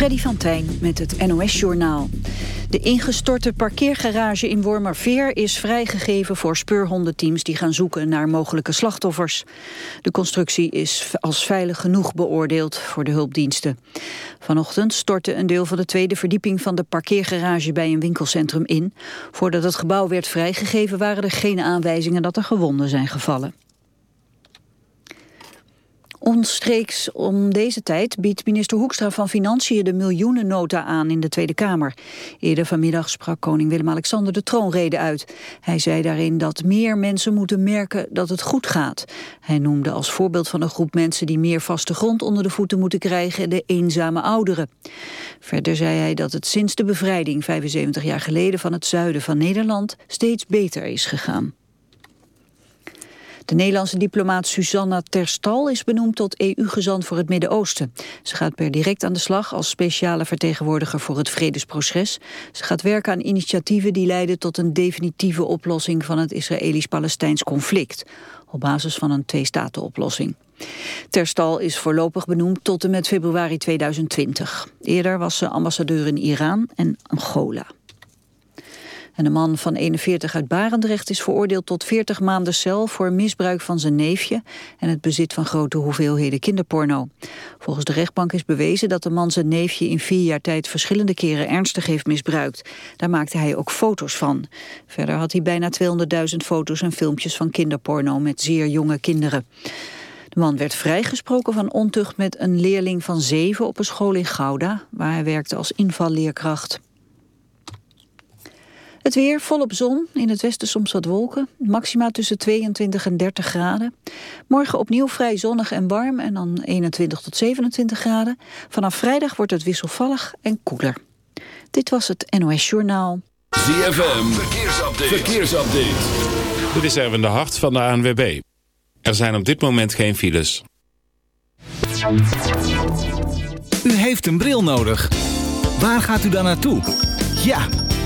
Freddy van Tijn met het NOS-journaal. De ingestorte parkeergarage in Wormerveer is vrijgegeven voor speurhondenteams die gaan zoeken naar mogelijke slachtoffers. De constructie is als veilig genoeg beoordeeld voor de hulpdiensten. Vanochtend stortte een deel van de tweede verdieping van de parkeergarage bij een winkelcentrum in. Voordat het gebouw werd vrijgegeven waren er geen aanwijzingen dat er gewonden zijn gevallen. Onstreeks om deze tijd biedt minister Hoekstra van Financiën de miljoenennota aan in de Tweede Kamer. Eerder vanmiddag sprak koning Willem-Alexander de troonrede uit. Hij zei daarin dat meer mensen moeten merken dat het goed gaat. Hij noemde als voorbeeld van een groep mensen die meer vaste grond onder de voeten moeten krijgen de eenzame ouderen. Verder zei hij dat het sinds de bevrijding 75 jaar geleden van het zuiden van Nederland steeds beter is gegaan. De Nederlandse diplomaat Susanna Terstal is benoemd tot EU-gezant voor het Midden-Oosten. Ze gaat per direct aan de slag als speciale vertegenwoordiger voor het vredesproces. Ze gaat werken aan initiatieven die leiden tot een definitieve oplossing van het Israëlisch-Palestijns conflict. Op basis van een twee-staten-oplossing. Terstal is voorlopig benoemd tot en met februari 2020. Eerder was ze ambassadeur in Iran en Angola. En een man van 41 uit Barendrecht is veroordeeld tot 40 maanden cel voor misbruik van zijn neefje en het bezit van grote hoeveelheden kinderporno. Volgens de rechtbank is bewezen dat de man zijn neefje in vier jaar tijd verschillende keren ernstig heeft misbruikt. Daar maakte hij ook foto's van. Verder had hij bijna 200.000 foto's en filmpjes van kinderporno met zeer jonge kinderen. De man werd vrijgesproken van ontucht met een leerling van zeven op een school in Gouda, waar hij werkte als invalleerkracht. Het weer volop zon, in het westen soms wat wolken. Maxima tussen 22 en 30 graden. Morgen opnieuw vrij zonnig en warm en dan 21 tot 27 graden. Vanaf vrijdag wordt het wisselvallig en koeler. Dit was het NOS Journaal. ZFM, verkeersupdate. verkeersupdate. Dit is Erwin de Hart van de ANWB. Er zijn op dit moment geen files. U heeft een bril nodig. Waar gaat u dan naartoe? Ja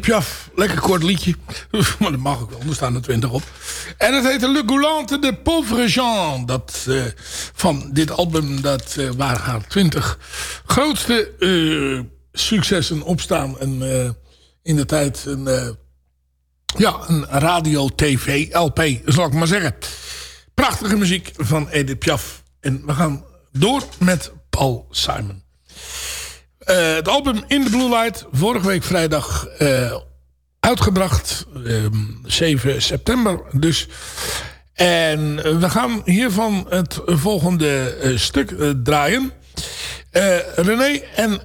Piaf, lekker kort liedje. Maar dat mag ook wel, er staan er twintig op. En het heet Le Goulante de Pauvre Jean. Dat, eh, van dit album, dat, eh, waar haar twintig grootste eh, successen op staan. En in de tijd een, ja, een radio-tv-LP, zal ik maar zeggen. Prachtige muziek van Edith Piaf. En we gaan door met Paul Simon. Eh, het album In the Blue Light, vorige week vrijdag eh, uitgebracht. ehm, 7 september dus. En eh, we gaan hiervan het volgende stuk draaien. René en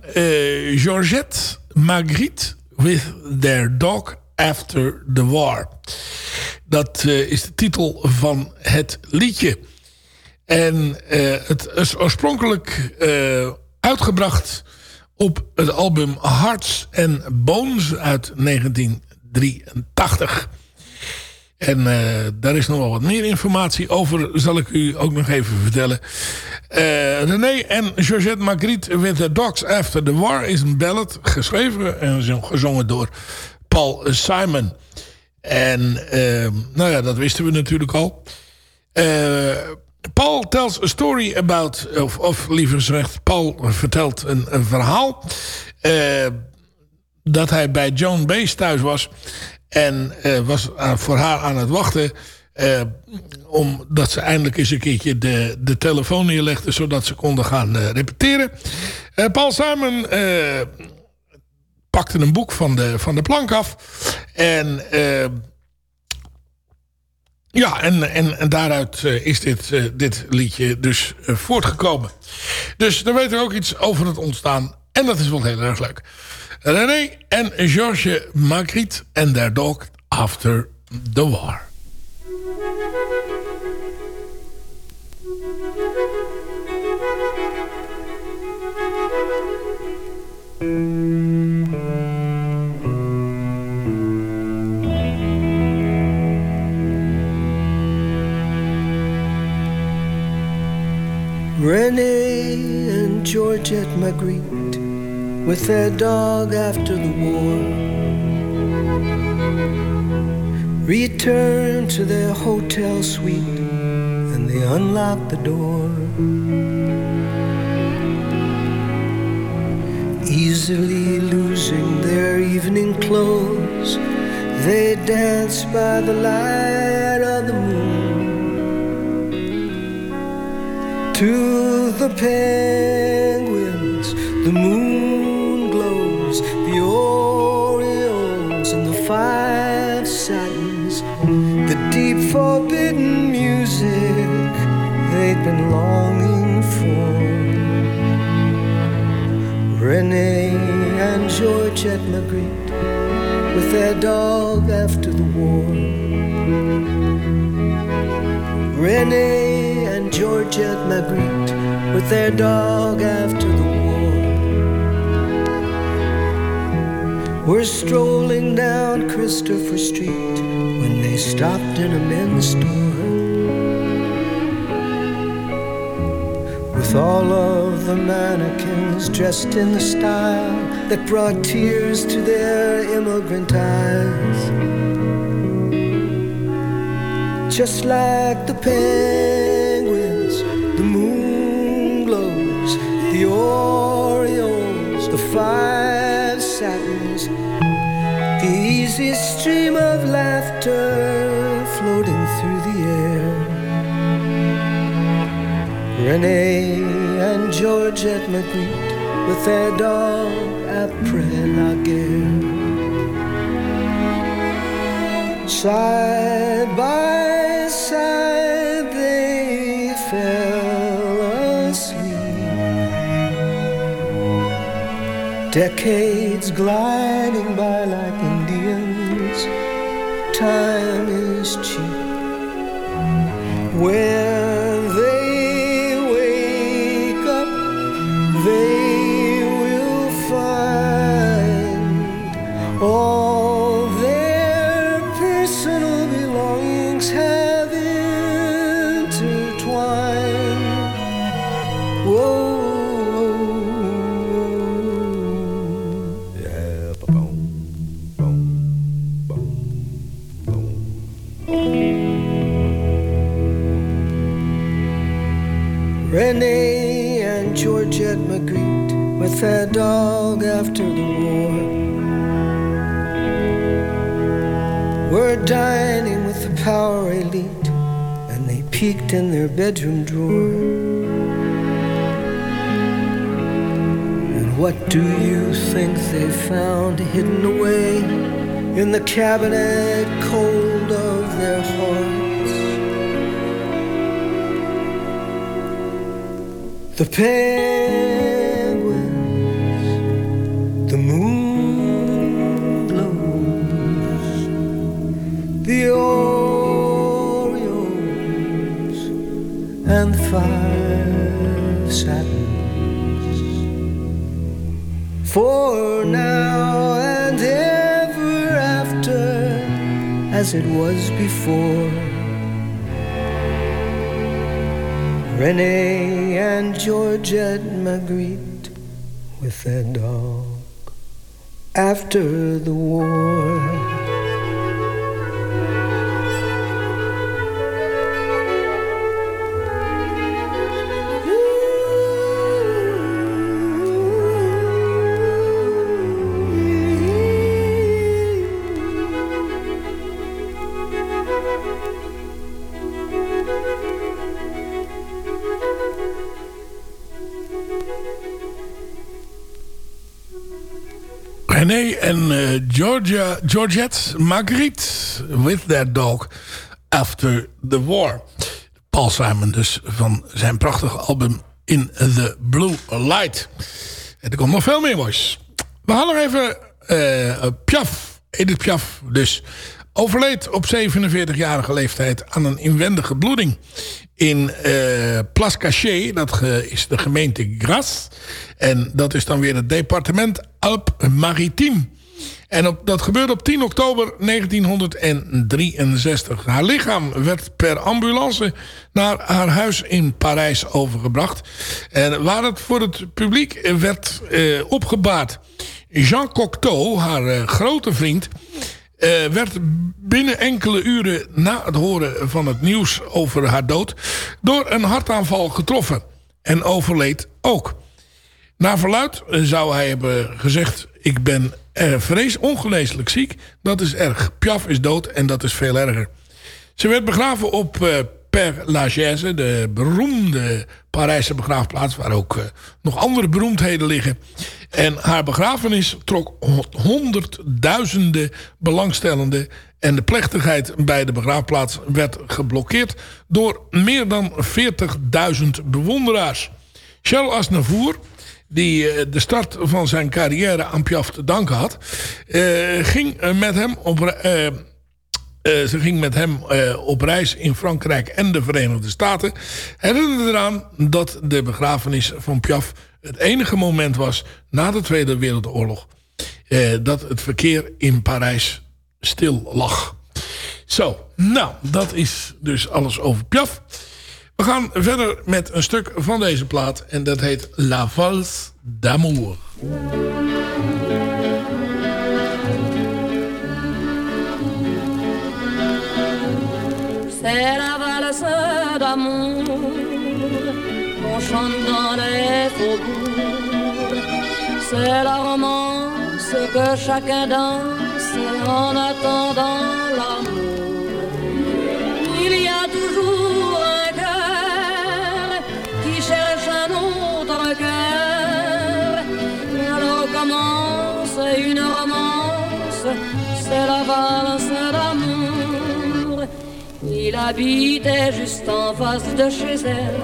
Georgette Magritte with their dog after the war. Dat is de titel van het liedje. En het is oorspronkelijk uitgebracht op het album Hearts and Bones uit 1983. En eh, daar is nog wel wat meer informatie over, zal ik u ook nog even vertellen. Eh, René en Georgette Magritte with Dogs After the War is een ballad, geschreven en gezongen door Paul Simon. En eh, nou ja, dat wisten we natuurlijk al. Eh, Paul tells a story about, of, of liever gezegd, Paul vertelt een, verhaal. eh, dat hij bij Joan Baez thuis was. En eh, was voor haar aan het wachten. eh, omdat ze eindelijk eens een keertje de, de telefoon neerlegde. Zodat ze konden gaan repeteren. Paul Simon pakte een boek van de, van de plank af. En... ja, en, en, en daaruit eh, is dit, eh, dit liedje dus eh, voortgekomen. Dus dan weten we ook iets over het ontstaan. En dat is wel heel erg leuk. René en Georges Magritte en their dog after the war. Renee and Georgette Magritte with their dog after the war returned to their hotel suite and they unlocked the door. Easily losing their evening clothes, they danced by the light of the moon to the penguins, the moon glows, the orioles and the five satins, the deep forbidden music they'd been longing for. Renee and Georgette Magritte with their dog after the war. Renee and Georgette Magritte with their dog after the war. Were strolling down Christopher Street when they stopped in a men's store. With all of the mannequins dressed in the style that brought tears to their immigrant eyes just like the penguins, five satins, the easy stream of laughter floating through the air. Renee and Georgette Magritte with their dog après la guerre. Side by Decades gliding by like Indians. Time is cheap. When were dining with the power elite and they peeked in their bedroom drawer. And what do you think they found hidden away in the cabinet cold of their hearts? The penguins, For now and ever after, as it was before. Renee and Georgette Magritte with their dog after the war. Georgia, Georgette Marguerite with their dog after the war. Paul Simon dus van zijn prachtige album In the Blue Light. Er komt nog veel meer moois. We nog even eh, Piaf, Edith Piaf dus. Overleed op 47-jarige leeftijd aan een inwendige bloeding. In uh, Place Cachet, dat is de gemeente Grasse. En dat is dan weer het departement Alpes-Maritime. En op, dat gebeurde op 10 oktober 1963. Haar lichaam werd per ambulance naar haar huis in Parijs overgebracht. En waar het voor het publiek werd uh, opgebaard. Jean Cocteau, haar uh, grote vriend... Uh, werd binnen enkele uren na het horen van het nieuws over haar dood... door een hartaanval getroffen. En overleed ook. Naar verluid zou hij hebben gezegd... ik ben vrees ongeneeslijk ziek. Dat is erg. Piaf is dood en dat is veel erger. Ze werd begraven op uh, Père Lachaise, de beroemde Parijse begraafplaats... waar ook uh, nog andere beroemdheden liggen. En haar begrafenis trok honderdduizenden belangstellenden... en de plechtigheid bij de begraafplaats werd geblokkeerd... door meer dan 40.000 bewonderaars. Charles Aznavour die de start van zijn carrière aan Piaf te danken had... ging met hem op... Uh, ze ging met hem op reis in Frankrijk en de Verenigde Staten. Herinnerde eraan dat de begrafenis van Piaf het enige moment was na de Tweede Wereldoorlog. Dat het verkeer in Parijs stil lag. Zo, nou, dat is dus alles over Piaf. We gaan verder met een stuk van deze plaat. En dat heet La Valse d'Amour. C'est la valse d'amour qu'on chante dans les faubourgs. C'est la romance que chacun danse en attendant l'amour. Valse d'amour. Il habitait juste en face de chez elle,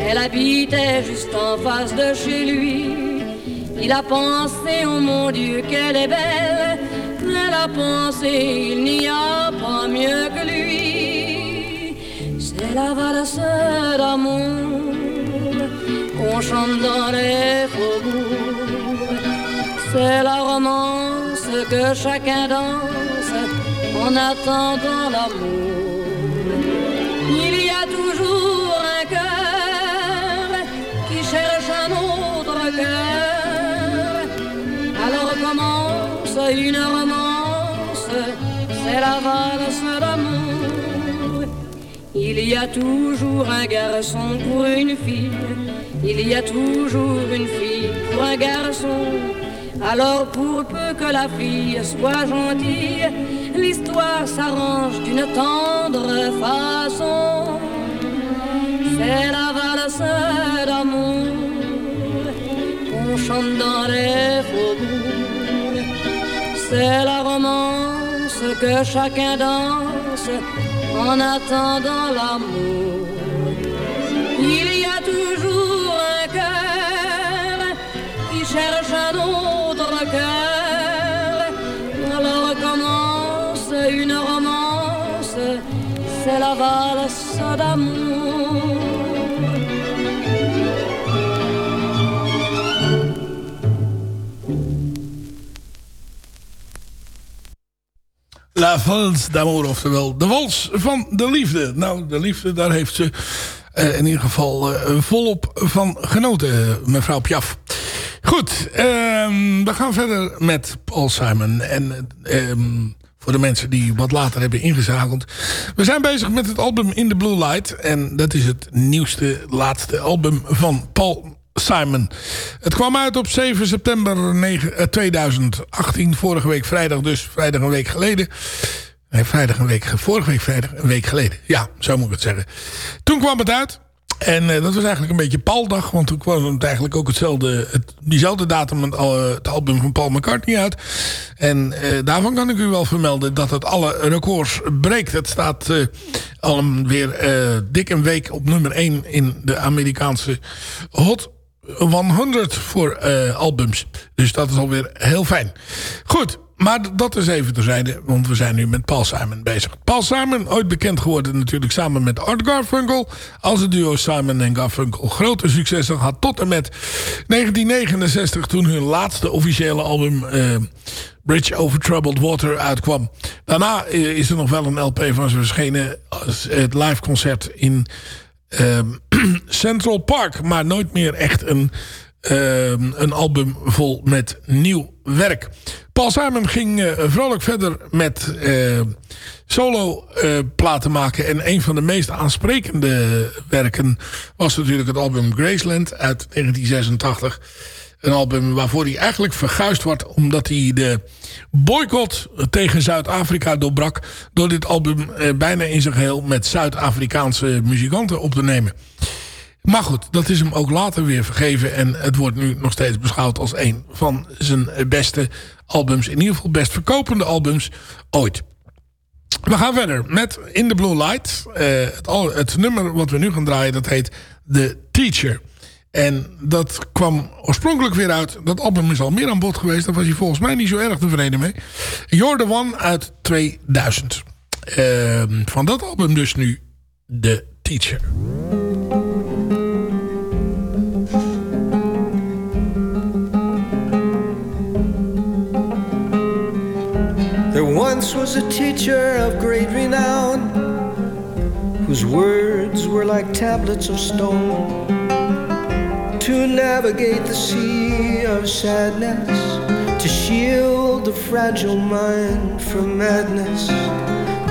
elle habitait juste en face de chez lui. Il a pensé, oh mon Dieu, qu'elle est belle, elle a pensé, il n'y a pas mieux que lui. C'est la valse d'amour qu'on chante dans les faubourgs. C'est la romance que chacun danse en attendant l'amour? Il y a toujours un cœur qui cherche un autre cœur. Alors commence une romance, c'est la valse d'amour. Il y a toujours un garçon pour une fille, il y a toujours une fille pour un garçon. Alors pour peu que la fille soit gentille, l'histoire s'arrange d'une tendre façon. C'est la valse d'amour qu'on chante dans les faubourgs. C'est la romance que chacun danse en attendant l'amour. Il y a toujours un cœur qui cherche un autre une romance, c'est la valse d'amour. La Valse d'amour, oftewel de wals van de liefde. Nou, de liefde, daar heeft ze uh, in ieder geval uh, volop van genoten, mevrouw Piaf. Goed, um, we gaan verder met Paul Simon. En um, voor de mensen die wat later hebben ingezakeld. We zijn bezig met het album In the Blue Light. En dat is het nieuwste, laatste album van Paul Simon. Het kwam uit op 7 september 9, 2018. Vorige week vrijdag dus. Vrijdag een week geleden. Nee, vrijdag een week... Vorige week vrijdag een week geleden. Ja, zo moet ik het zeggen. Toen kwam het uit. En uh, dat was eigenlijk een beetje Pauldag. Want toen kwam het eigenlijk ook hetzelfde... Het, diezelfde datum het, het album van Paul McCartney uit. En uh, daarvan kan ik u wel vermelden dat het alle records breekt. Het staat al weer dik een week op nummer 1 in de Amerikaanse Hot 100 voor albums. Dus dat is alweer heel fijn. Goed, maar dat is even terzijde. Want we zijn nu met Paul Simon bezig. Paul Simon, ooit bekend geworden natuurlijk samen met Art Garfunkel. Als het duo Simon en Garfunkel grote successen had. Tot en met 1969 toen hun laatste officiële album... Uh, Bridge Over Troubled Water uitkwam. Daarna is er nog wel een LP van ze verschenen. Het live concert in... Um, Central Park. Maar nooit meer echt een, een album vol met nieuw werk. Paul Simon ging uh, vrolijk verder met uh, solo platen maken. En een van de meest aansprekende werken was natuurlijk het album Graceland uit 1986. Een album waarvoor hij eigenlijk verguisd wordt... omdat hij de boycott tegen Zuid-Afrika doorbrak... door dit album eh, bijna in zijn geheel met Zuid-Afrikaanse muzikanten op te nemen. Maar goed, dat is hem ook later weer vergeven... en het wordt nu nog steeds beschouwd als een van zijn beste albums. In ieder geval best verkopende albums ooit. We gaan verder met In the Blue Light. Uh, het, het nummer wat we nu gaan draaien, dat heet The Teacher... En dat kwam oorspronkelijk weer uit. Dat album is al meer aan bod geweest. Daar was hij volgens mij niet zo erg tevreden mee. You're the One uit 2000. Uh, van dat album dus nu The Teacher. Was a teacher of great renown Whose words were like tablets of stone to navigate the sea of sadness, to shield the fragile mind from madness.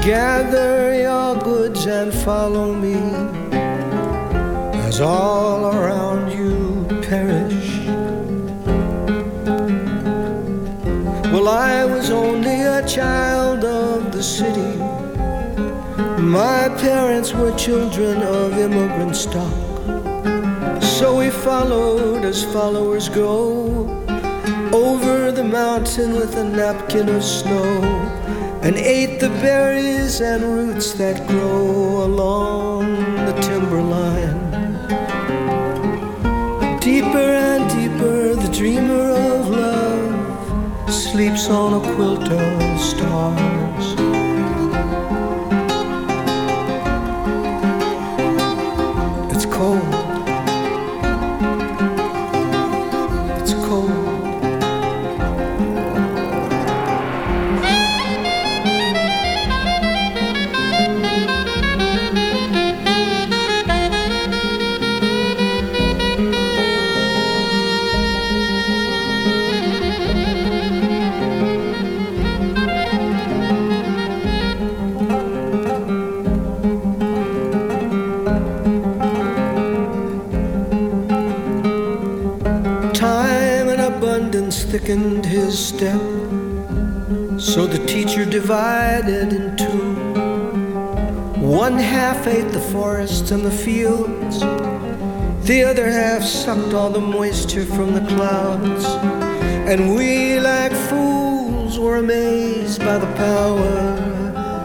Gather your goods and follow me, as all around you Well, I was only a child of the city. My parents were children of immigrant stock. So we followed as followers go, over the mountain with a napkin of snow and ate the berries and roots that grow along the timberline. Deeper and deeper, the dreamer sleeps on a quilt of stars. It's cold. Thickened his step. So the teacher divided in two. One half ate the forests and the fields, the other half sucked all the moisture from the clouds. And we, like fools, were amazed by the power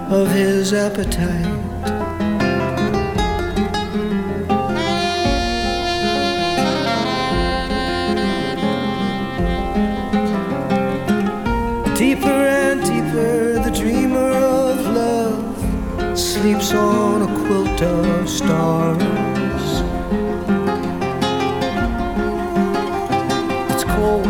of his appetite. Sleeps on a quilt of stars. It's cold.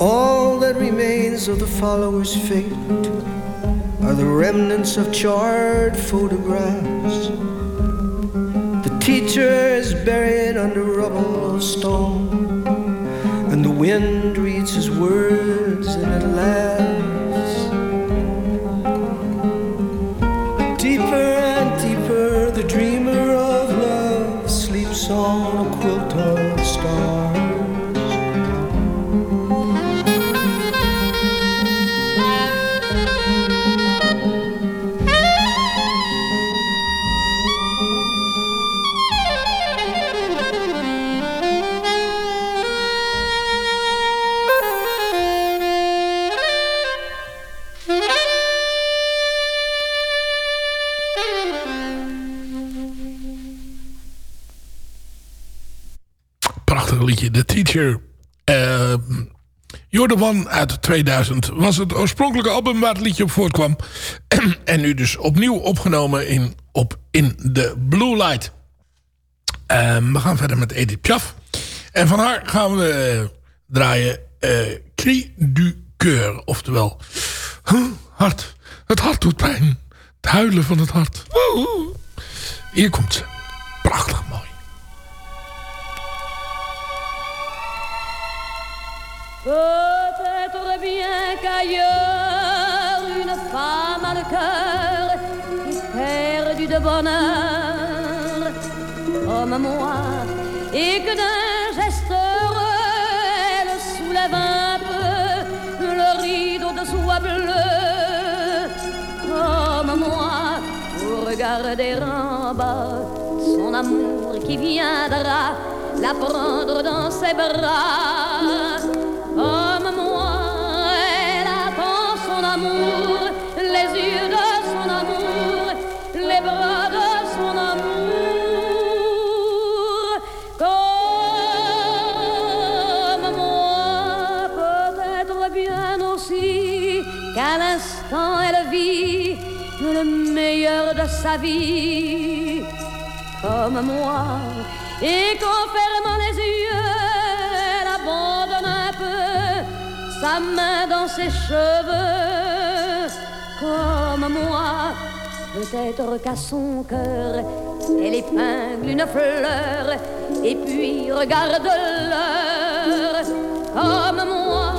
All that remains of the follower's fate are the remnants of charred photographs. The teacher is buried under rubble of stone, wind reads his words and it laughs. Deeper and deeper, the dreamer of love sleeps on a quilt You're the One uit 2000 was het oorspronkelijke album waar het liedje op voortkwam. en nu dus opnieuw opgenomen in, op In The Blue Light. Ehm, we gaan verder met Edith Piaf. En van haar gaan we eh, draaien uh, Cri du Coeur. Oftewel, hart. Het hart doet pijn. Het huilen van het hart. Hier komt ze. Prachtig mooi. Peut-être bien qu'ailleurs une femme a le cœur perdu de bonheur. Comme moi et que d'un geste heureux elle soulève un peu le rideau de soie bleue. Comme moi pour regarder en bas son amour qui viendra la prendre dans ses bras les yeux de son amour, les bras de son amour. Comme moi, peut-être bien aussi qu'à l'instant elle vit le meilleur de sa vie. Comme moi, et qu'en fermant les yeux, sa main dans ses cheveux, comme moi. Peut-être qu'à son cœur, elle épingle une fleur, et puis regarde l'heure, comme moi,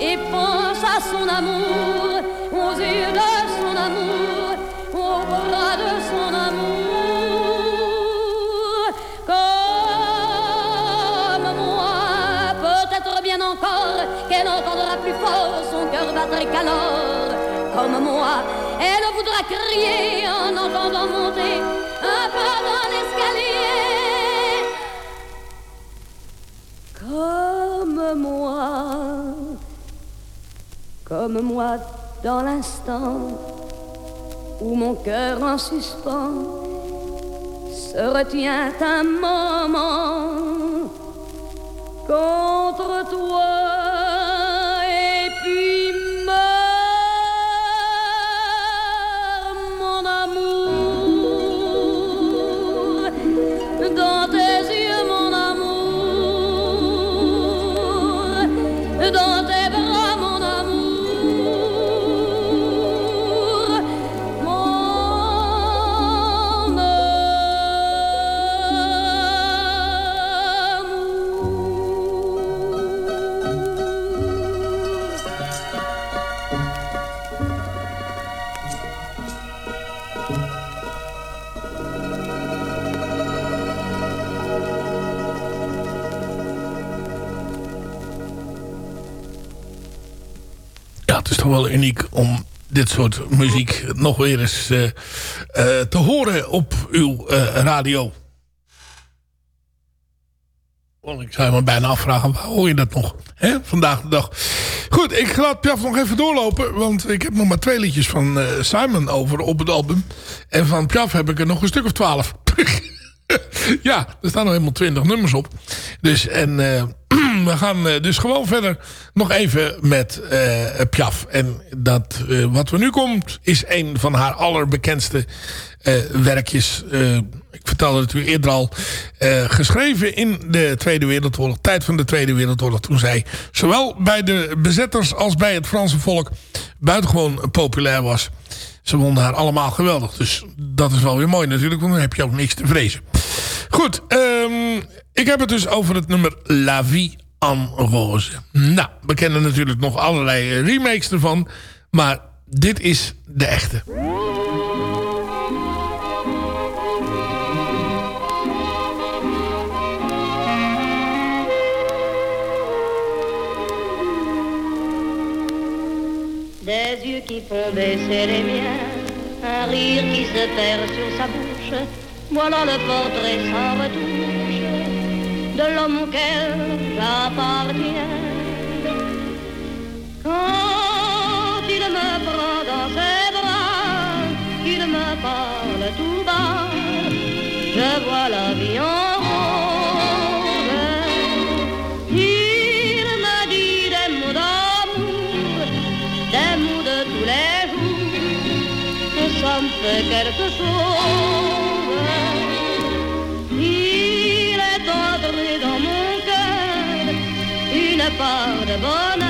et pense à son amour, aux yeux de qu'alors, comme moi, Elle voudra crier en entendant monter un pas dans l'escalier. Comme moi, comme moi dans l'instant où mon cœur en suspens se retient un moment contre toi is toch wel uniek om dit soort muziek nog weer eens eh, eh, te horen op uw eh, radio. Ik zou me bijna afvragen, waar hoor je dat nog? Vandaag de dag. Goed, ik laat Piaf nog even doorlopen. Want ik heb nog maar twee liedjes van Simon over op het album. En van Piaf heb ik er nog een stuk of twaalf. ja, er staan nog helemaal twintig nummers op. Dus, en we gaan eh, dus gewoon verder nog even met eh, Piaf. En dat, eh, wat we nu komt is een van haar allerbekendste werkjes. Ik vertelde het u eerder al. geschreven in de Tweede Wereldoorlog. Tijd van de Tweede Wereldoorlog. Toen zij zowel bij de bezetters als bij het Franse volk buitengewoon populair was. Ze vonden haar allemaal geweldig. Dus dat is wel weer mooi natuurlijk. Want dan heb je ook niks te vrezen. Goed, ehm, ik heb het dus over het nummer La Vie en Rose. Nou, we kennen natuurlijk nog allerlei eh, remakes ervan. Maar dit is de echte. Des yeux qui font baisser les miens, un rire qui se perd sur sa bouche. Voilà le portrait sans retouche de l'homme auquel j'appartiens. Quand il me prend dans ses bras, qu'il me parle tout bas, je vois la vie en rose. Il me dit des mots d'amour, des mots de tous les jours, et ça me fait quelque chose. For the bonheur.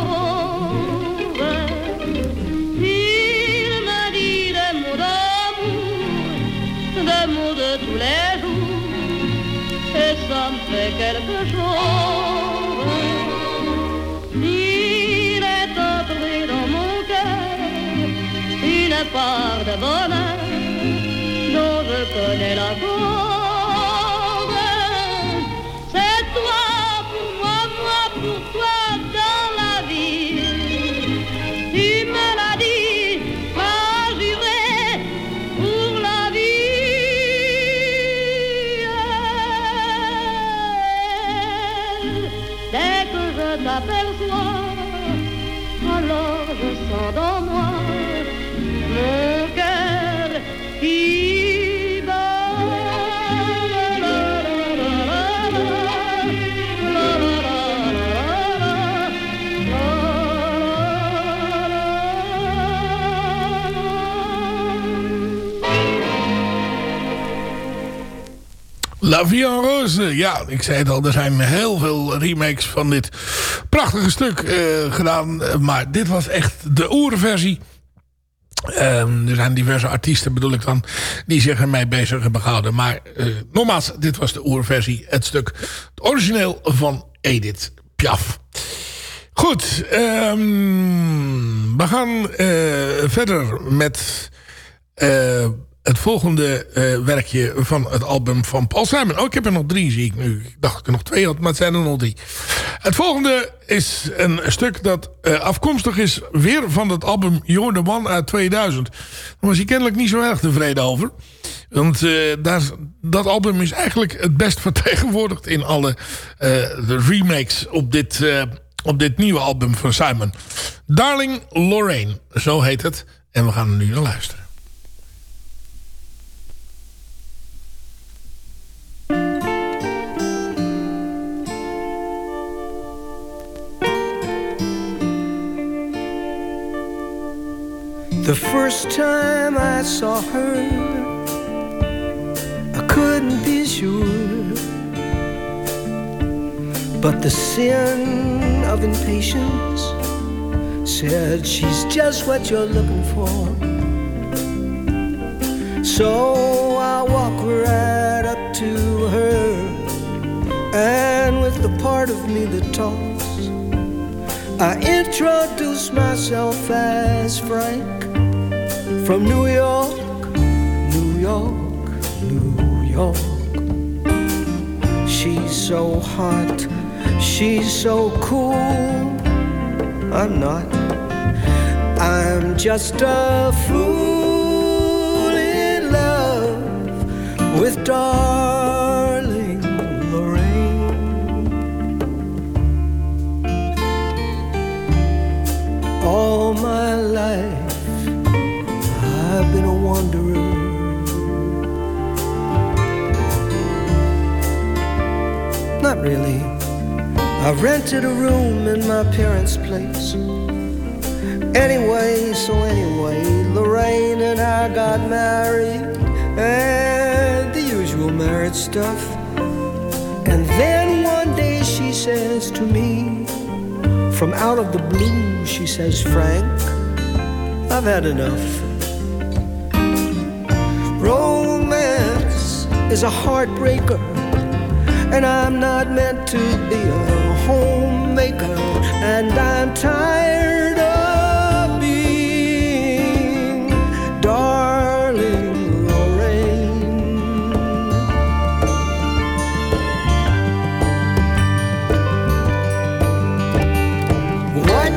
fait quelque chose. Il est entré dans mon cœur une part de bonheur je t'aperçois, alors je sens dans moi mon cœur qui En Rose. Ja, ik zei het al, er zijn heel veel remakes van dit prachtige stuk eh, gedaan. Maar dit was echt de oerversie. Ehm, er zijn diverse artiesten, bedoel ik dan, die zich ermee bezig hebben gehouden. Maar eh, nogmaals, dit was de oerversie. Het stuk, het origineel van Edith Piaf. Goed, ehm, we gaan eh, verder met het volgende eh, werkje van het album van Paul Simon. Oh, ik heb er nog drie, zie ik nu. Ik dacht ik er nog twee had, maar het zijn er nog drie. Het volgende is een stuk dat eh, afkomstig is weer van het album You're the One uit 2000. Daar was hij kennelijk niet zo erg tevreden over. Want eh, daar, dat album is eigenlijk het best vertegenwoordigd in alle de remakes op dit, op dit nieuwe album van Simon. Darling Lorraine, zo heet het. En we gaan er nu naar luisteren. The first time I saw her, I couldn't be sure. But the sin of impatience said she's just what you're looking for. So I walk right up to her, and with the part of me that talks, I introduce myself as Frank from New York, New York, New York. She's so hot, she's so cool. I'm not, I'm just a fool in love with darling really. I rented a room in my parents' place. Anyway, so anyway, Lorraine and I got married, and the usual marriage stuff. And then one day she says to me, from out of the blue, she says, Frank, I've had enough. Romance is a heartbreaker, and I'm not meant to be a homemaker, and I'm tired of being darling Lorraine. What?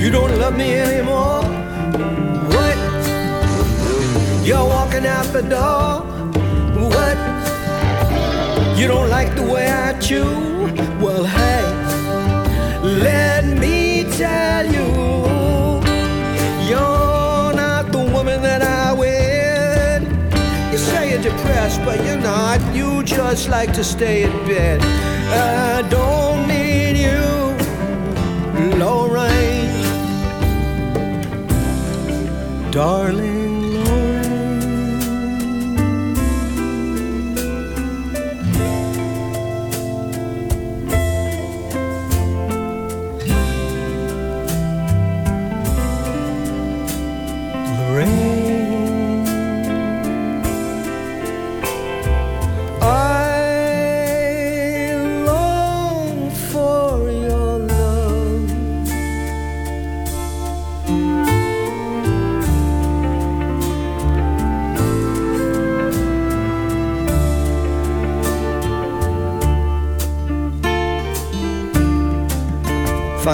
You don't love me anymore? What? You're walking out the door. You don't like the way I chew? Well, hey, let me tell you, you're not the woman that I wed. You say you're depressed, but you're not. You just like to stay in bed. I don't need you, Lorraine, darling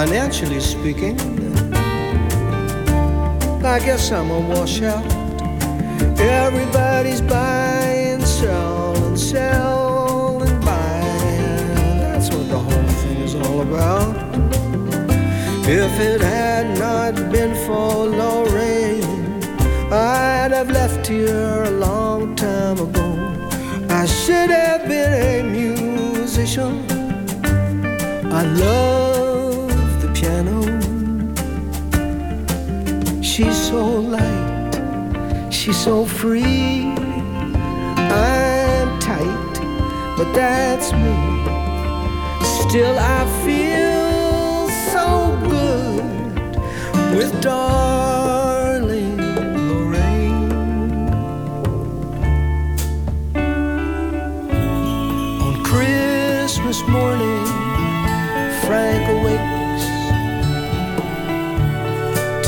Financially speaking, I guess I'm a washout. Everybody's buying, selling, selling, buying. That's what the whole thing is all about. If it had not been for Lorraine, I'd have left here a long time ago. I should have been a musician. I love she's so free. I'm tight, but that's me. Still, I feel so good with darling Lorraine. On Christmas morning, Frank awakes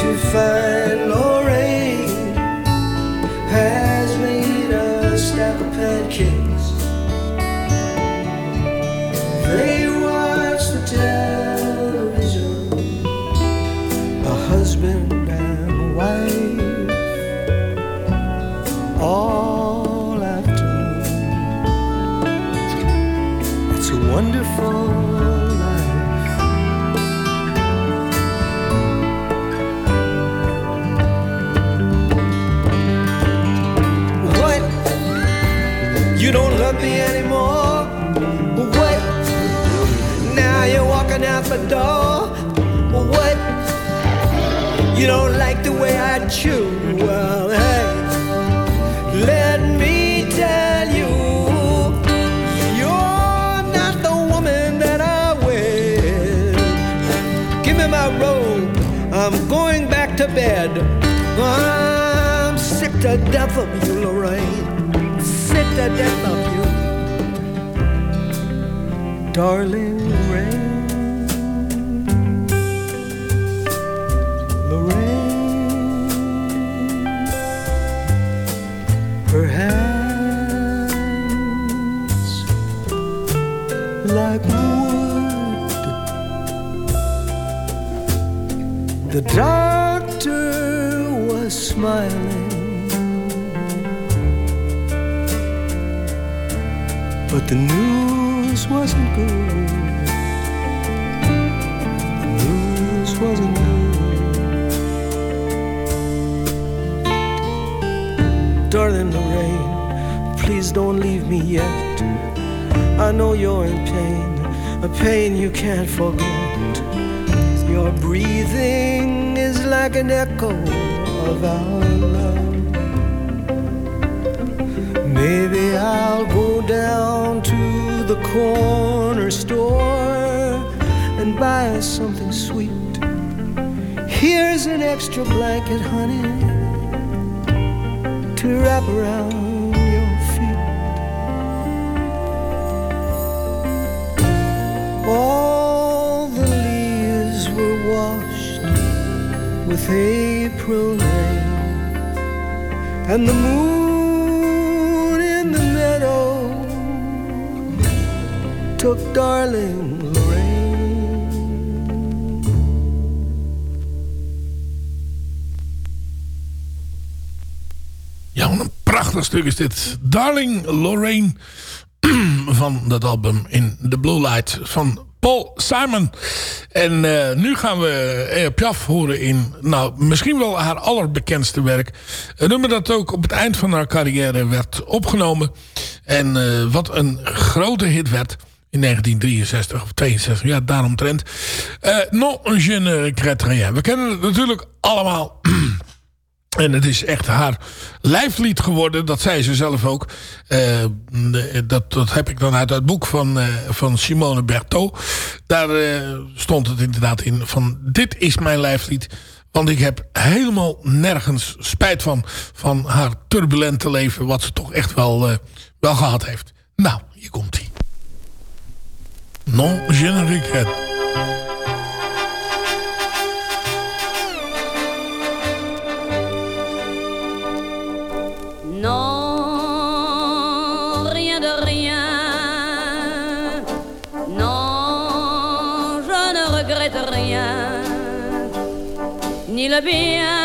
to find door? What? You don't like the way I chew? Well, hey, let me tell you, you're not the woman that I will. Give me my robe, I'm going back to bed. I'm sick to death of you, Lorraine. Sick to death of you. Darling Lorraine. Doctor was smiling, but the news wasn't good. The news wasn't good. Darling Lorraine, please don't leave me yet. I know you're in pain, a pain you can't forget. Your breathing is like an echo of our love. Maybe I'll go down to the corner store and buy us something sweet. Here's an extra blanket, honey, to wrap around your oh. With April rain, and the moon in the meadow took darling Lorraine. Ja, wat een prachtig stuk is dit. Darling Lorraine van dat album In The Blue Light van Paul Simon. En eh, nu gaan we eh, Piaf horen in, nou, misschien wel haar allerbekendste werk. Een nummer dat ook op het eind van haar carrière werd opgenomen. En eh, wat een grote hit werd in 1963 of 62. Ja, daaromtrent. Uh, non, je ne regrette. We kennen het natuurlijk allemaal... En het is echt haar lijflied geworden. Dat zei ze zelf ook. Uh, dat, dat heb ik dan uit het boek van, uh, van Simone Berthaud. Daar uh, stond het inderdaad in van dit is mijn lijflied. Want ik heb helemaal nergens spijt van. Van haar turbulente leven. Wat ze toch echt wel, wel gehad heeft. Nou, hier komt ie. Non, je. Il vient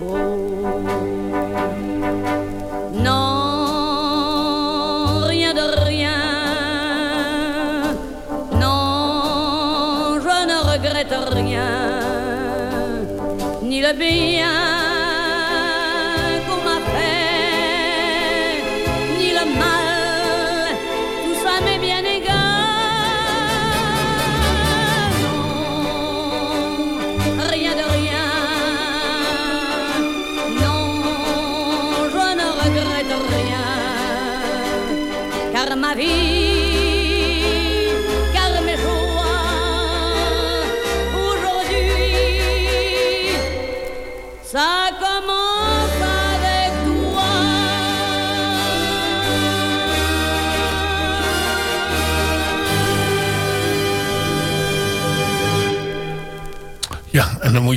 Bien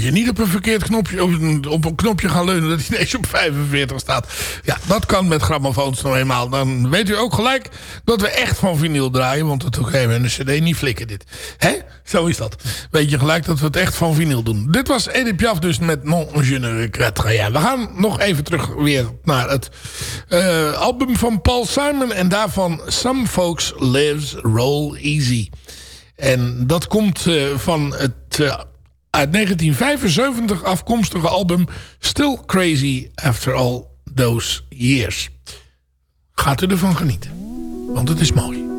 je niet op een verkeerd knopje, op een, op een knopje gaan leunen dat hij ineens op 45 staat. Ja, dat kan met grammofoons nou eenmaal. Dan weet u ook gelijk dat we echt van vinyl draaien, want het ook even een cd niet flikken dit. Hè? Zo is dat. Weet je gelijk dat we het echt van vinyl doen. Dit was Edith Piaf dus met Non Je ne. We gaan nog even terug weer naar het eh, album van Paul Simon en daarvan Some Folks Lives Roll Easy. En dat komt eh, van het eh, uit 1975 afkomstige album Still Crazy After All Those Years. Gaat u ervan genieten, want het is mooi.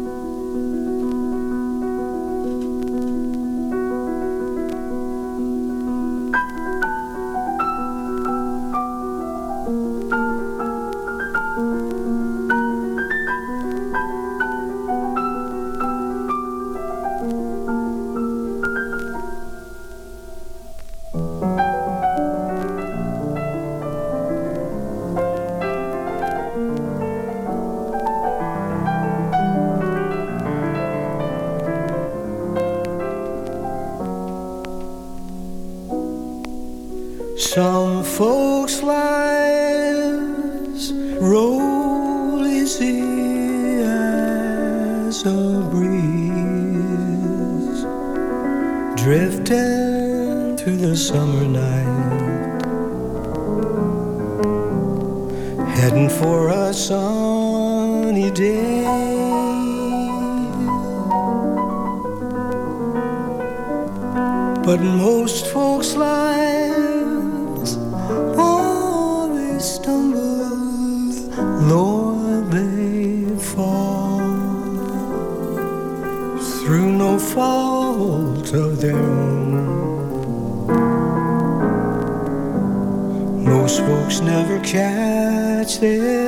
Drifting through the summer night, heading for a sunny day. But most folks' lives, folks never catch their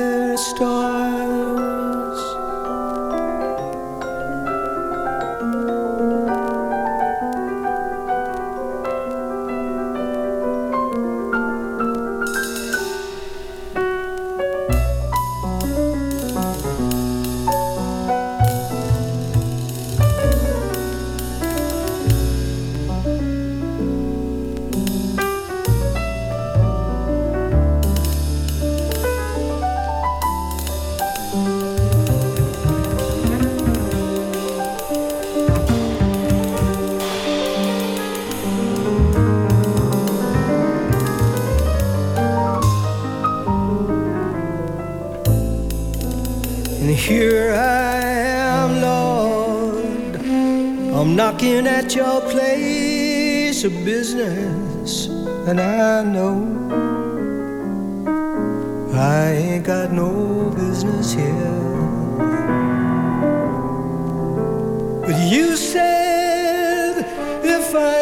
said if I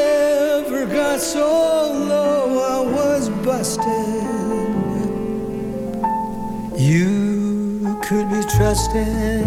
ever got so low I was busted, you could be trusted.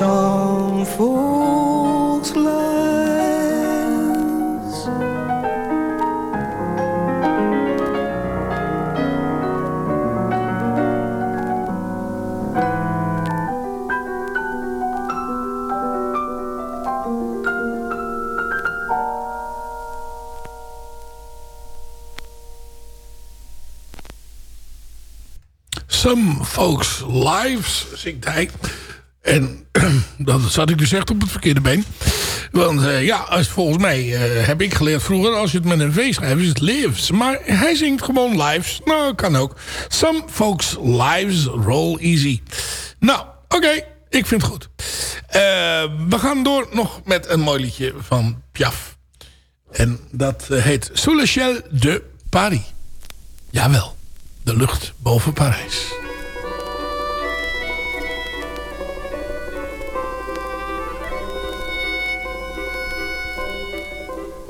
Some folks' lives Some Folks Lives, zingt hij. En dan zat ik dus echt op het verkeerde been. Want eh, ja, als, volgens mij eh, heb ik geleerd vroeger... als je het met een V schrijft, is het lives. Maar hij zingt gewoon lives. Nou, kan ook. Some Folks Lives Roll Easy. Nou, oké. ik vind het goed. Eh, we gaan door nog met een mooi liedje van Piaf. En dat heet Sous de Paris. Jawel, de lucht boven Parijs.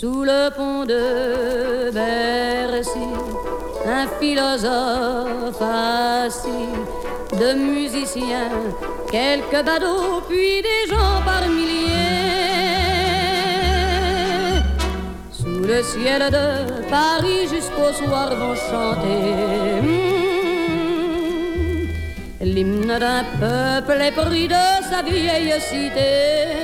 Sous le pont de Bercy, un philosophe assis, de musiciens, quelques badauds, puis des gens par milliers. Sous le ciel de Paris jusqu'au soir vont chanter. hmm, L'hymne d'un peuple épris de sa vieille cité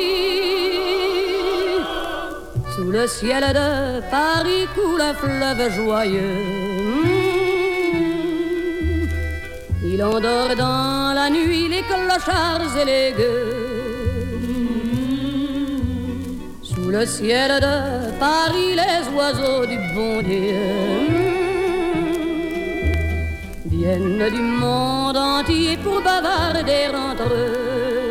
Le ciel de Paris coule un fleuve joyeux. Hmm. Il endort dans la nuit les clochards et les gueux. Sous le ciel de Paris, les oiseaux du bon Dieu viennent du monde entier pour bavarder entre eux.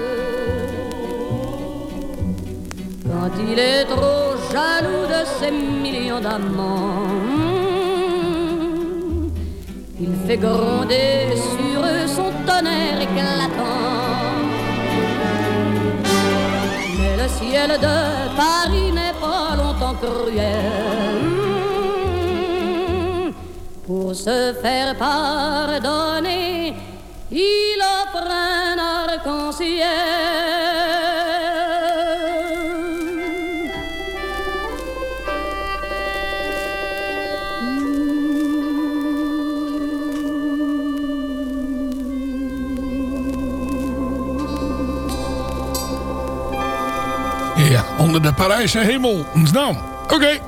Il est trop jaloux de ses millions d'amants, il fait gronder sur eux son tonnerre éclatant. Mais le ciel de Paris n'est pas longtemps cruel. Pour se faire pardonner, il offre un arc-en-ciel. Onder de Parijse hemel. Nou, oké.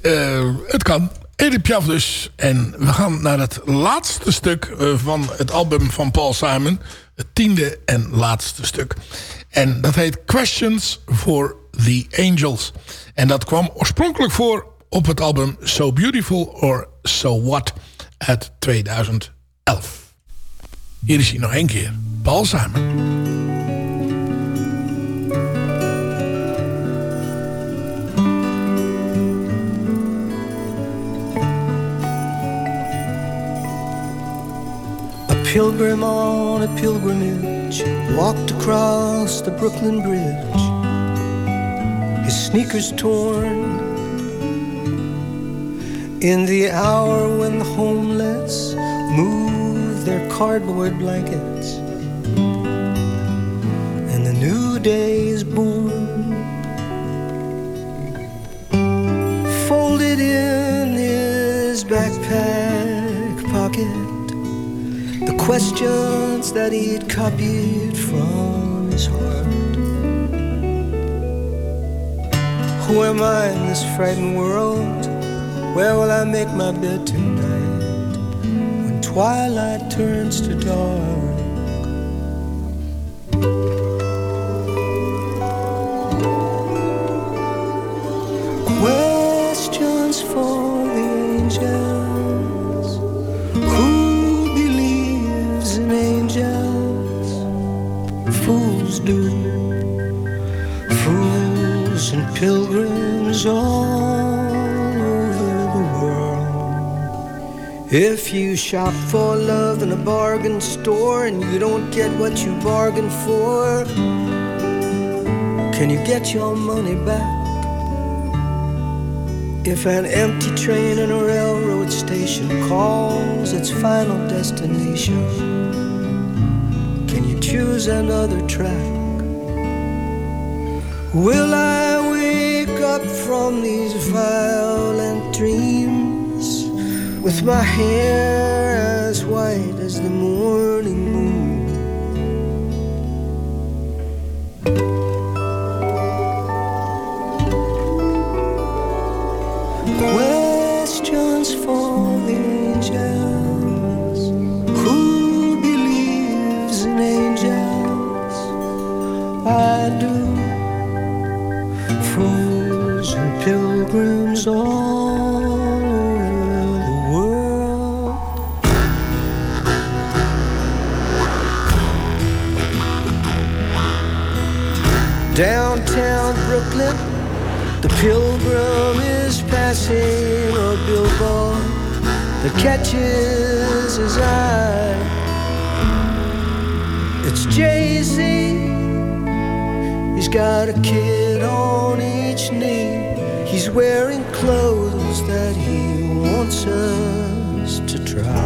Eh, het kan. Edith Piaf dus. En we gaan naar het laatste stuk eh, van het album van Paul Simon. Het tiende en laatste stuk. En dat heet Questions for the Angels. En dat kwam oorspronkelijk voor op het album So Beautiful or So What uit 2011. Hier is hij nog één keer. Paul Simon. Pilgrim on a pilgrimage walked across the Brooklyn Bridge, his sneakers torn. In the hour when the homeless move their cardboard blankets and the new day is born. Folded in his backpack pocket questions that he'd copied from his heart. Who am I in this frightened world? Where will I make my bed tonight when twilight turns to dark? If you shop for love in a bargain store and you don't get what you bargained for, can you get your money back? If an empty train in a railroad station calls its final destination, can you choose another track? Will I wake up from these violent dreams with my hair as white as the morning moon? Downtown Brooklyn. The pilgrim is passing a billboard that catches his eye. It's Jay Z. He's got a kid on each knee. He's wearing clothes that he wants us to try.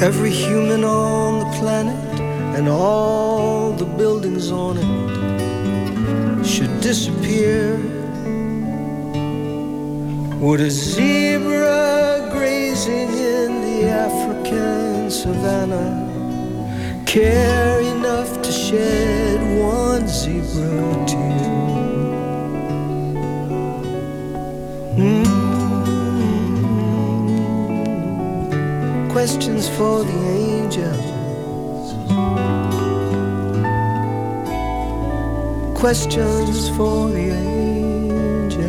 Every human on the planet and all the buildings on it should disappear, would a zebra grazing in the African savannah care enough to shed one zebra tear? Mm. Questions for the angels. Questions for the angels.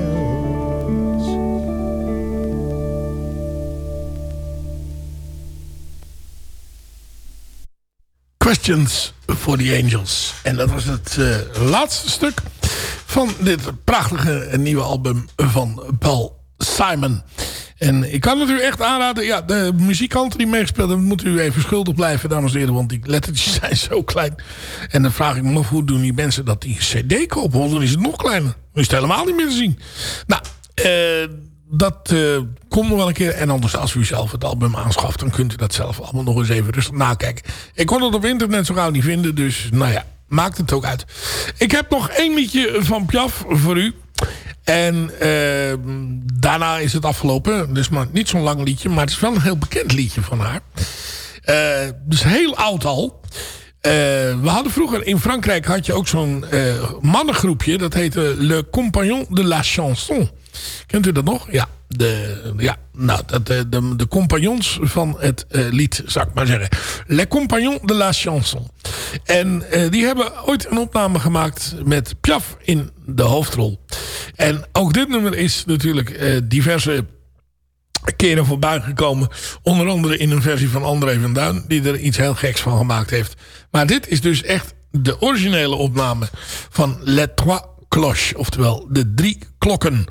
Questions for the Angels. En dat was het eh, laatste stuk van dit prachtige nieuwe album van Paul Simon. En ik kan het u echt aanraden. Ja, de muzikanten die meegespeeld hebben... moeten u even schuldig blijven, dames en heren. Want die lettertjes zijn zo klein. En dan vraag ik me af, hoe doen die mensen dat die cd kopen? Want dan is het nog kleiner. Dan is het helemaal niet meer te zien. Nou, eh, dat eh, komt nog wel een keer. En anders als u zelf het album aanschaft... dan kunt u dat zelf allemaal nog eens even rustig nakijken. Ik kon het op internet zo gauw niet vinden. Dus nou ja, maakt het ook uit. Ik heb nog één liedje van Piaf voor u. En eh, daarna is het afgelopen. Dus maar niet zo'n lang liedje. Maar het is wel een heel bekend liedje van haar. Eh, dus heel oud al. Eh, we hadden vroeger in Frankrijk had je ook zo'n eh, mannengroepje. Dat heette Le Compagnon de la Chanson. Kent u dat nog? Ja. De, ja, nou, dat, de, de, de compagnons van het eh, lied, zou ik maar zeggen. Les Compagnons de la Chanson. En eh, die hebben ooit een opname gemaakt met Piaf in de hoofdrol. En ook dit nummer is natuurlijk eh, diverse keren voorbij gekomen. Onder andere in een versie van André van Duin. Die er iets heel geks van gemaakt heeft. Maar dit is dus echt de originele opname van Les Trois Cloches. Oftewel de drie klokken.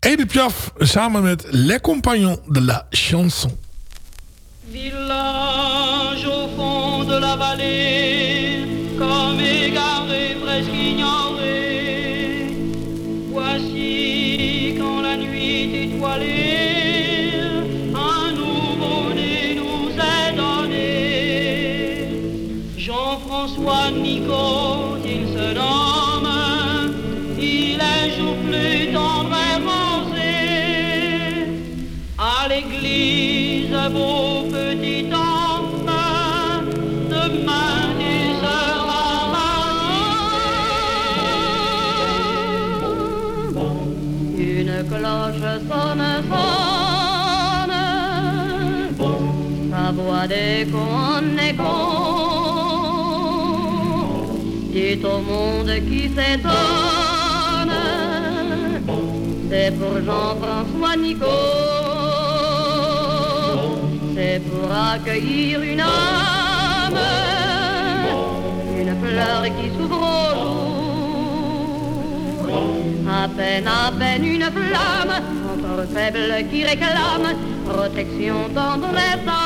Edith Piaf samen met Les Compagnons de la Chanson. Village au fond de la vallée, comme plus tendre et rosé. À l'église, beau petit homme, demain tu. Une cloche sonne, sonne, sa voix d'écho en écho. Dit au monde qui s'étonne, c'est pour Jean-François Nico. C'est pour accueillir une âme, une fleur qui s'ouvre au jour. À peine, à peine une flamme, encore faible qui réclame protection, tendresse, amour.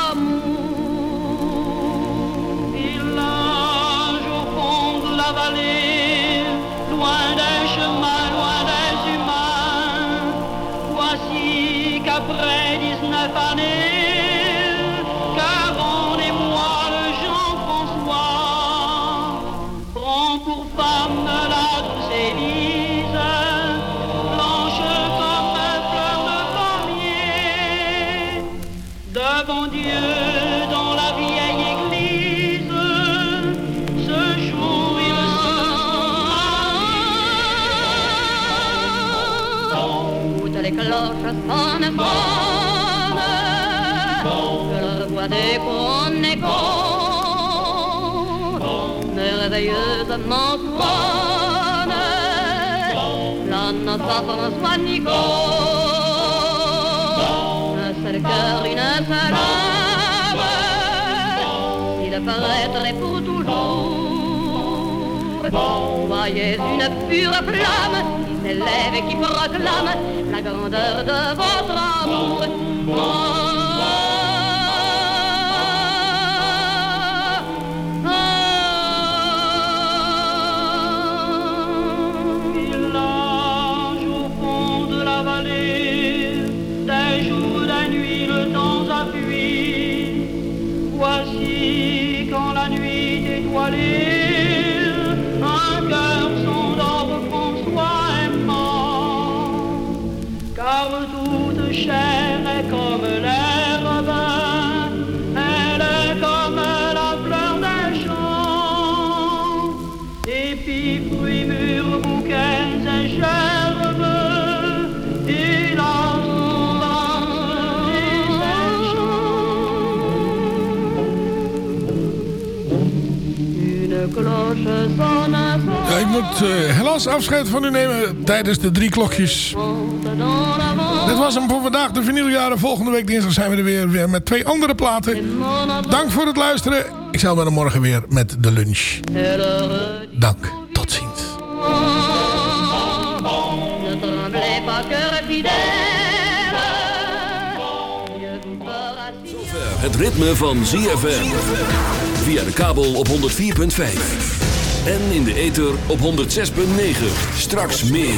Sonne, la note à François Nico, un seul cœur, une seule âme, il paraîtrait pour toujours. Voyez une pure flamme s'élève et qui proclame la grandeur de votre amour. Chair est comme l'herbe, elle est comme la fleur des champs, épis, fruits, mûrs, bouquets et gerbes, il et chants. Une cloche sonne, Ja, ik moet eh, helaas afscheid van u nemen tijdens de drie klokjes. Was hem voor vandaag, de vinyljaren. Volgende week dinsdag zijn we er weer, weer met twee andere platen. Dank voor het luisteren. Ik zal er morgen weer met de lunch. Dank. Tot ziens. Het ritme van ZFM. Via de kabel op 104.5. En in de ether op 106.9. Straks meer.